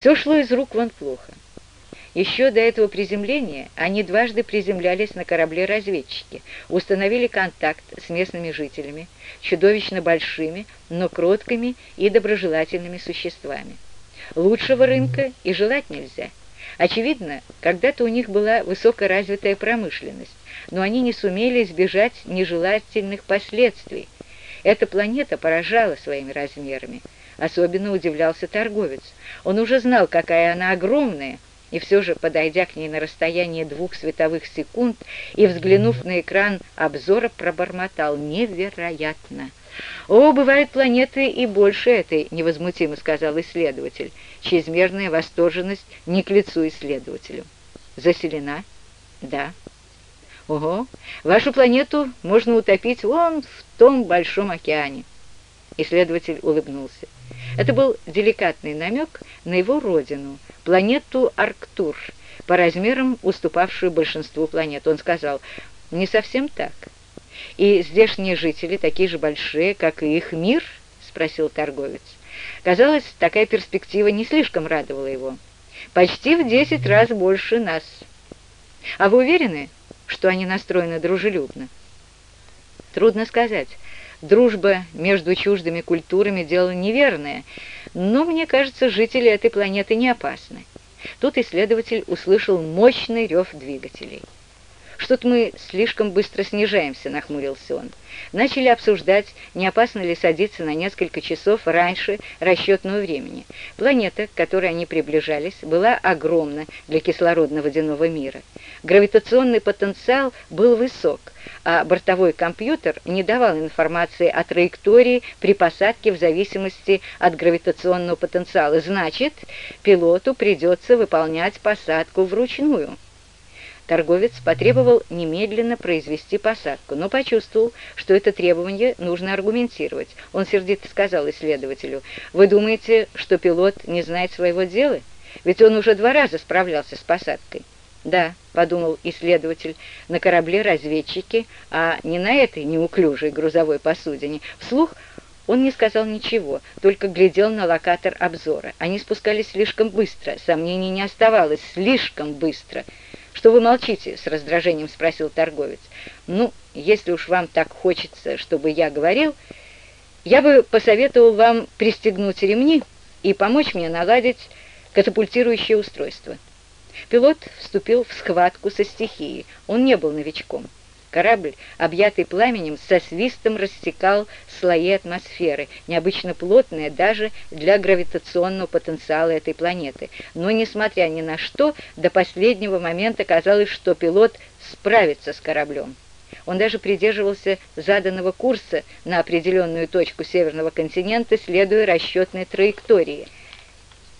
Все шло из рук вон плохо. Еще до этого приземления они дважды приземлялись на корабле-разведчики, установили контакт с местными жителями, чудовищно большими, но кроткими и доброжелательными существами. Лучшего рынка и желать нельзя. Очевидно, когда-то у них была высокоразвитая промышленность, но они не сумели избежать нежелательных последствий. Эта планета поражала своими размерами. Особенно удивлялся торговец. Он уже знал, какая она огромная, и все же, подойдя к ней на расстояние двух световых секунд и взглянув на экран обзора, пробормотал «Невероятно!» «О, бывают планеты и больше этой», — невозмутимо сказал исследователь. Чрезмерная восторженность не к лицу исследователю. «Заселена?» «Да». «Ого, вашу планету можно утопить вон в том большом океане». Исследователь улыбнулся. Это был деликатный намек на его родину, планету Арктур, по размерам уступавшую большинству планет. Он сказал, не совсем так. И здешние жители такие же большие, как и их мир? Спросил торговец. Казалось, такая перспектива не слишком радовала его. Почти в десять раз больше нас. А вы уверены, что они настроены дружелюбно? Трудно сказать. Дружба между чуждыми культурами – дело неверное, но, мне кажется, жители этой планеты не опасны. Тут исследователь услышал мощный рев двигателей. «Что-то мы слишком быстро снижаемся», — нахмурился он. Начали обсуждать, не опасно ли садиться на несколько часов раньше расчетного времени. Планета, к которой они приближались, была огромна для кислородно-водяного мира. Гравитационный потенциал был высок, а бортовой компьютер не давал информации о траектории при посадке в зависимости от гравитационного потенциала. Значит, пилоту придется выполнять посадку вручную. Торговец потребовал немедленно произвести посадку, но почувствовал, что это требование нужно аргументировать. Он сердито сказал исследователю, «Вы думаете, что пилот не знает своего дела? Ведь он уже два раза справлялся с посадкой». «Да», — подумал исследователь, — «на корабле разведчики, а не на этой неуклюжей грузовой посудине». Вслух он не сказал ничего, только глядел на локатор обзора. Они спускались слишком быстро, сомнений не оставалось, слишком быстро — «Что вы молчите?» — с раздражением спросил торговец. «Ну, если уж вам так хочется, чтобы я говорил, я бы посоветовал вам пристегнуть ремни и помочь мне наладить катапультирующее устройство». Пилот вступил в схватку со стихией. Он не был новичком. Корабль, объятый пламенем, со свистом рассекал слои атмосферы, необычно плотные даже для гравитационного потенциала этой планеты. Но, несмотря ни на что, до последнего момента казалось, что пилот справится с кораблем. Он даже придерживался заданного курса на определенную точку северного континента, следуя расчетной траектории.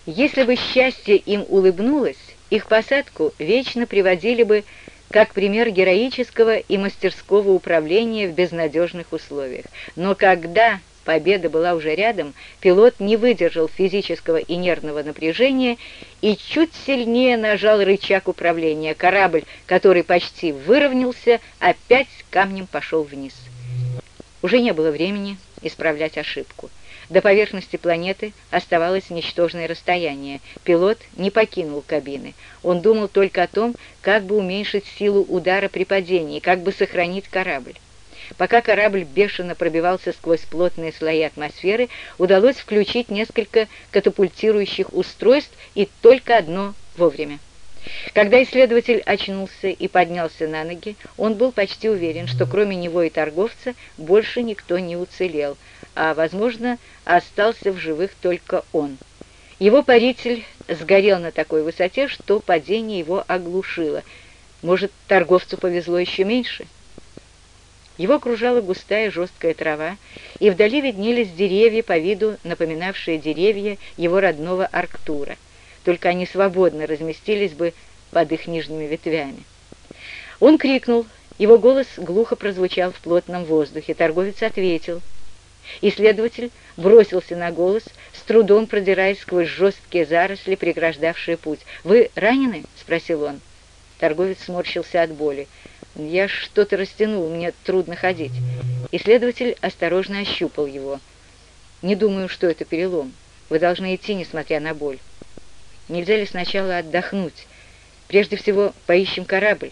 Если бы счастье им улыбнулось, их посадку вечно приводили бы как пример героического и мастерского управления в безнадежных условиях. Но когда победа была уже рядом, пилот не выдержал физического и нервного напряжения и чуть сильнее нажал рычаг управления. Корабль, который почти выровнялся, опять камнем пошел вниз. Уже не было времени исправлять ошибку. До поверхности планеты оставалось ничтожное расстояние. Пилот не покинул кабины. Он думал только о том, как бы уменьшить силу удара при падении, как бы сохранить корабль. Пока корабль бешено пробивался сквозь плотные слои атмосферы, удалось включить несколько катапультирующих устройств и только одно вовремя. Когда исследователь очнулся и поднялся на ноги, он был почти уверен, что кроме него и торговца больше никто не уцелел, а, возможно, остался в живых только он. Его паритель сгорел на такой высоте, что падение его оглушило. Может, торговцу повезло еще меньше? Его окружала густая жесткая трава, и вдали виднелись деревья по виду, напоминавшие деревья его родного Арктура. Только они свободно разместились бы под их нижними ветвями. Он крикнул, его голос глухо прозвучал в плотном воздухе. Торговец ответил — Исследователь бросился на голос, с трудом продираясь сквозь жесткие заросли, преграждавшие путь. «Вы ранены?» — спросил он. Торговец сморщился от боли. «Я что-то растянул, мне трудно ходить». Исследователь осторожно ощупал его. «Не думаю, что это перелом. Вы должны идти, несмотря на боль». Нельзя ли сначала отдохнуть? Прежде всего, поищем корабль.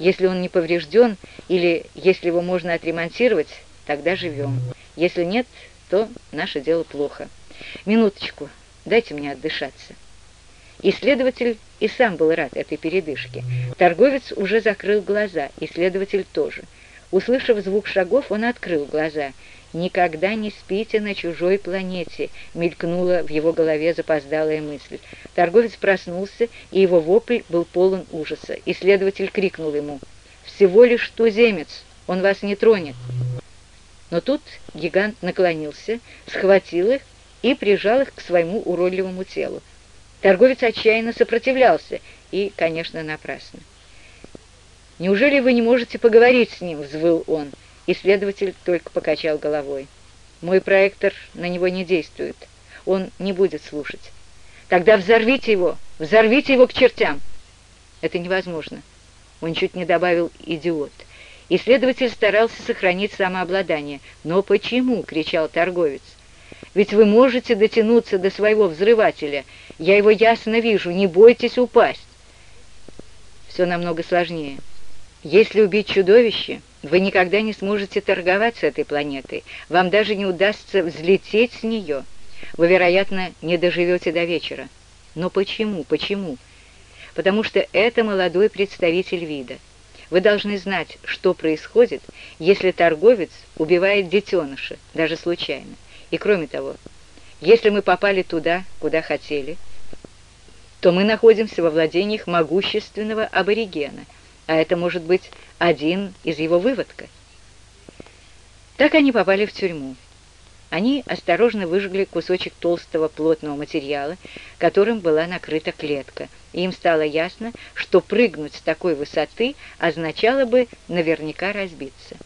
Если он не поврежден или если его можно отремонтировать, тогда живем. Если нет, то наше дело плохо. Минуточку, дайте мне отдышаться». Исследователь и сам был рад этой передышке. Торговец уже закрыл глаза, исследователь тоже. Услышав звук шагов, он открыл глаза. «Никогда не спите на чужой планете», — мелькнула в его голове запоздалая мысль. Торговец проснулся, и его вопль был полон ужаса. Исследователь крикнул ему. «Всего лишь туземец, он вас не тронет». Но тут гигант наклонился, схватил их и прижал их к своему уродливому телу. Торговец отчаянно сопротивлялся, и, конечно, напрасно. «Неужели вы не можете поговорить с ним?» — взвыл он. Исследователь только покачал головой. «Мой проектор на него не действует. Он не будет слушать. Тогда взорвите его! Взорвите его к чертям!» «Это невозможно!» Он чуть не добавил «идиот». Исследователь старался сохранить самообладание. «Но почему?» — кричал торговец. Ведь вы можете дотянуться до своего взрывателя. Я его ясно вижу. Не бойтесь упасть. Все намного сложнее. Если убить чудовище, вы никогда не сможете торговать с этой планетой. Вам даже не удастся взлететь с нее. Вы, вероятно, не доживете до вечера. Но почему? Почему? Потому что это молодой представитель вида. Вы должны знать, что происходит, если торговец убивает детеныша, даже случайно. И кроме того, если мы попали туда, куда хотели, то мы находимся во владениях могущественного аборигена, а это может быть один из его выводка. Так они попали в тюрьму. Они осторожно выжгли кусочек толстого плотного материала, которым была накрыта клетка, и им стало ясно, что прыгнуть с такой высоты означало бы наверняка разбиться.